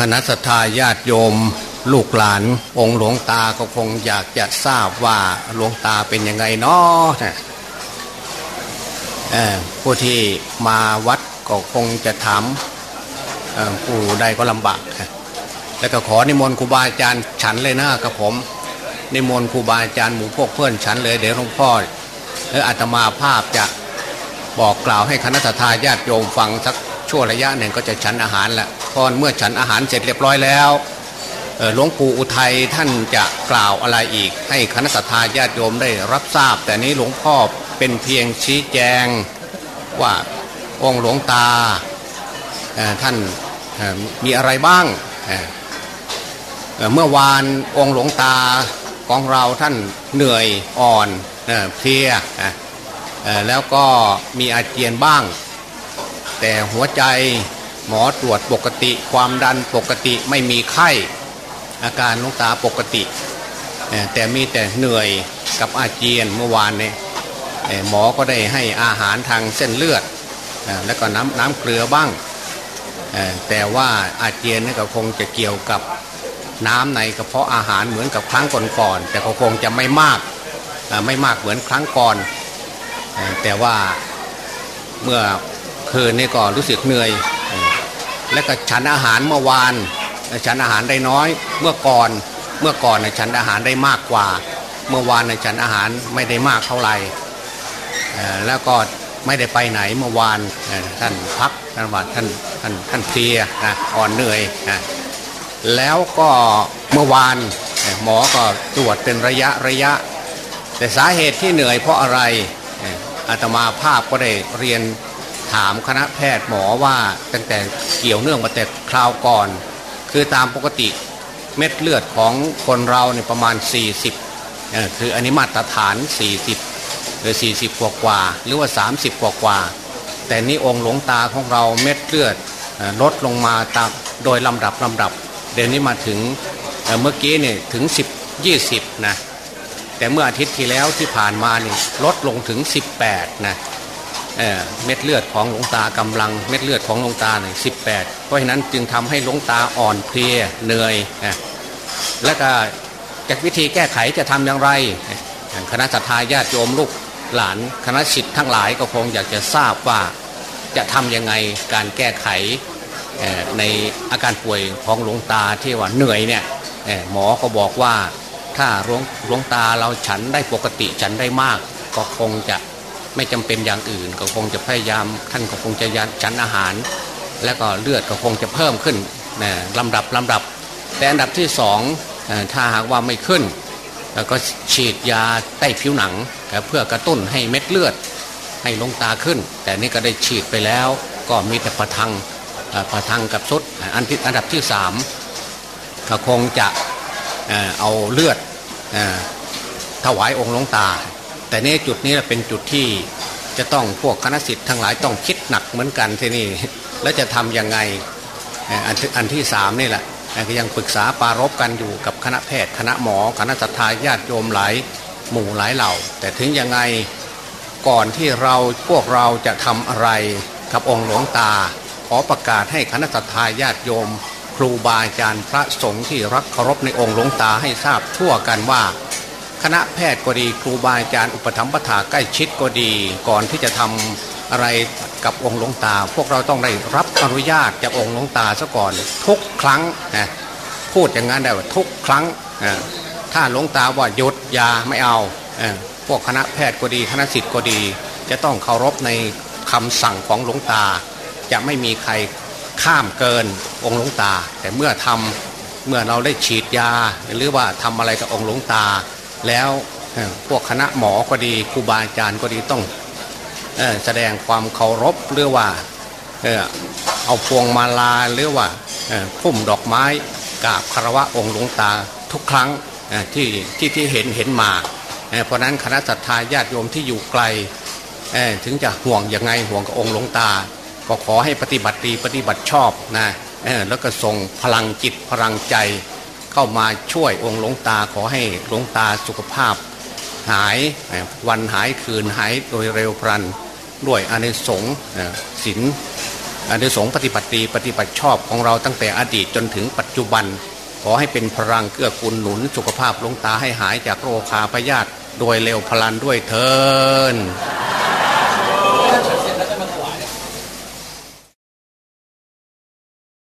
คณะสัตยาญาติโยม ลูกหลาน องค์หลวงตาก็คงอยากจะทราบว่าหลวงตาเป็นยังไงเนาะผู้ที่มาวัดก็คงจะถามผู้ใดก็ลำบาก แล้วก็ขอนิมนต์ครูบาอาจารย์ฉันเลยนะครับผม นิมนต์ครูบาอาจารย์หมู่พวกเพื่อนฉันเลยเดี๋ยวหลวงพ่อหรืออาตมาภาพจะบอกกล่าวให้คณะสัตยาญาติโยมฟังสัก ช่วงระยะหนึ่งก็จะฉันอาหารละพอเมื่อฉันอาหารเสร็จเรียบร้อยแล้วหลวงปู่อุทัยท่านจะกล่าวอะไรอีก ให้คณะสัตยาญาติโยมได้รับทราบ แต่นี้หลวงพ่อเป็นเพียงชี้แจงว่าองค์หลวงตาท่านมีอะไรบ้างเมื่อวานองค์หลวงตาของเราท่านเหนื่อยอ่อนเพลียแล้วก็มีอาเจียนบ้าง แต่หัวใจหมอตรวจปกติ ความดันปกติไม่มีไข้ อาการลุงตาปกติ แต่มีแต่เหนื่อยกับอาเจียนเมื่อวานเนี่ยหมอก็ได้ให้อาหารทางเส้นเลือด แล้วก็น้ำน้ำเกลือบ้าง แต่ว่าอาเจียนนี่ก็คงจะเกี่ยวกับน้ำในกระเพาะอาหารเหมือนกับครั้งก่อนๆแต่ก็คงจะไม่มากไม่มากเหมือนครั้งก่อน แต่ว่าเมื่อ คืนนี่ก็รู้สึกเหนื่อย และก็ฉันอาหารเมื่อวานฉันอาหารได้น้อย เมื่อก่อนเมื่อก่อนฉันอาหารได้มากกว่า เมื่อวานฉันอาหารไม่ได้มากเท่าไหร่แล้วก็ไม่ได้ไปไหนเมื่อวานท่านพักท่านว่าท่านท่านท่านเพลียนะอ่อนเหนื่อยนะแล้วก็เมื่อวานหมอก็ตรวจเป็นระยะระยะ แต่สาเหตุที่เหนื่อยเพราะอะไรอาตมาภาพก็ได้เรียน ถามคณะแพทย์หมอว่าตั้งแต่เกี่ยวเนื่องมาแต่คราวก่อน คือตามปกติเม็ดเลือดของคนเราเนี่ยประมาณ 40คืออันนี้มาตรฐาน 40หรือ40 กว่ากว่าหรือว่า 30 กว่ากว่าแต่นี้องค์หลวงตาของเราเม็ดเลือดลดลงมาตามโดยลำดับลำดับ เดี๋ยวนี้มาถึงเมื่อกี้เนี่ยถึง 10 20นะแต่เมื่ออาทิตย์ที่แล้วที่ผ่านมานี่ลดลงถึง 18นะ เม็ดเลือดของหลวงตากำลังเม็ดเลือดของหลวงตาเนี่ยสิเพราะฉะนั้นจึงทำให้หลวงตาอ่อนเพลียเหนื่อยและก็จากวิธีแก้ไขจะทำอย่างไรคณะสัตยาญาติโยมลูกหลานคณะสิทธิ์ทั้งหลายก็คงอยากจะทราบว่าจะทำยังไงการแก้ไขในอาการป่วยของหลวงตาที่ว่าเหนื่อยเนี่ยหมอก็บอกว่าถ้าหลวงงตาเราฉันได้ปกติฉันได้มาก ก็คงจะ ไม่จำเป็นอย่างอื่น ก็คงจะพยายามท่านก็คงจะยันชั้นอาหาร แล้วก็เลือดก็คงจะเพิ่มขึ้นนะลำดับลำดับ แต่อันดับที่สองถ้าหากว่าไม่ขึ้นแล้วก็ฉีดยาใต้ผิวหนัง เพื่อกระตุ้นให้เม็ดเลือดให้ลงตาขึ้น แต่นี่ก็ได้ฉีดไปแล้ว ก็มีแต่ประทังประทังกับสุดอันที่อันดับที่สามก็คงจะเอาเลือดถวายองค์หลวงตา แต่นี่จุดนี้เป็นจุดที่จะต้องพวกคณะสิทธิ์ทั้งหลายต้องคิดหนักเหมือนกันที่นี่แล้วจะทํำยังไงอันอันที่สามนี่แหละก็ยังปรึกษาปารบกันอยู่กับคณะแพทย์ คณะหมอ คณะสัตยาญาติโยมหลายหมู่หลายเหล่า แต่ถึงยังไงก่อนที่เราพวกเราจะทำอะไรกับองค์หลวงตา ขอประกาศให้คณะสัตยาญาติโยม ครูบาอาจารย์พระสงฆ์ที่รักเคารพในองค์หลวงตาให้ทราบทั่วกันว่า คณะแพทย์ก็ดีครูบาอาจารย์อุปถัมภถาใกล้ชิดก็ดี ก่อนที่จะทำอะไรกับองค์หลวงตา พวกเราต้องได้รับอนุญาตจากองค์หลวงตาซะก่อน ทุกครั้งนะพูดอย่างนั้นได้ว่าทุกครั้งนะถ้าหลวงตาว่าหยุดยาไม่เอาพวกคณะแพทย์ก็ดีคณะสิทธิ์ก็ดี จะต้องเคารพในคำสั่งของหลวงตา จะไม่มีใครข้ามเกินองค์หลวงตา แต่เมื่อทำเมื่อเราได้ฉีดยา หรือว่าทำอะไรกับองค์หลวงตา แล้วพวกคณะหมอก็ดีครูบาอาจารย์ก็ดีต้องแสดงความเคารพหรือว่าเอาพวงมาลาหรือว่าพุ่มดอกไม้กราบคารวะองค์หลวงตาทุกครั้งที่ที่ที่เห็นเห็นมา เพราะนั้นคณะศรัทธาญาติโยมที่อยู่ไกลถึงจะห่วงยังไงห่วงกับองค์หลวงตา ก็ขอให้ปฏิบัติดีปฏิบัติชอบนะแล้วก็ส่งพลังจิตพลังใจ เข้ามาช่วยองค์หลวงตาขอให้หลวงตาสุขภาพหายวันหายคืนหายโดยเร็วพลันด้วยอานิสงส์ศีลอานิสงส์ปฏิบัติดีปฏิบัติชอบของเราตั้งแต่อดีตจนถึงปัจจุบัน ขอให้เป็นพลังเกื้อกูลหนุนสุขภาพหลวงตาให้หายจากโรคาพยาธิโดยเร็วพลันด้วยเทิน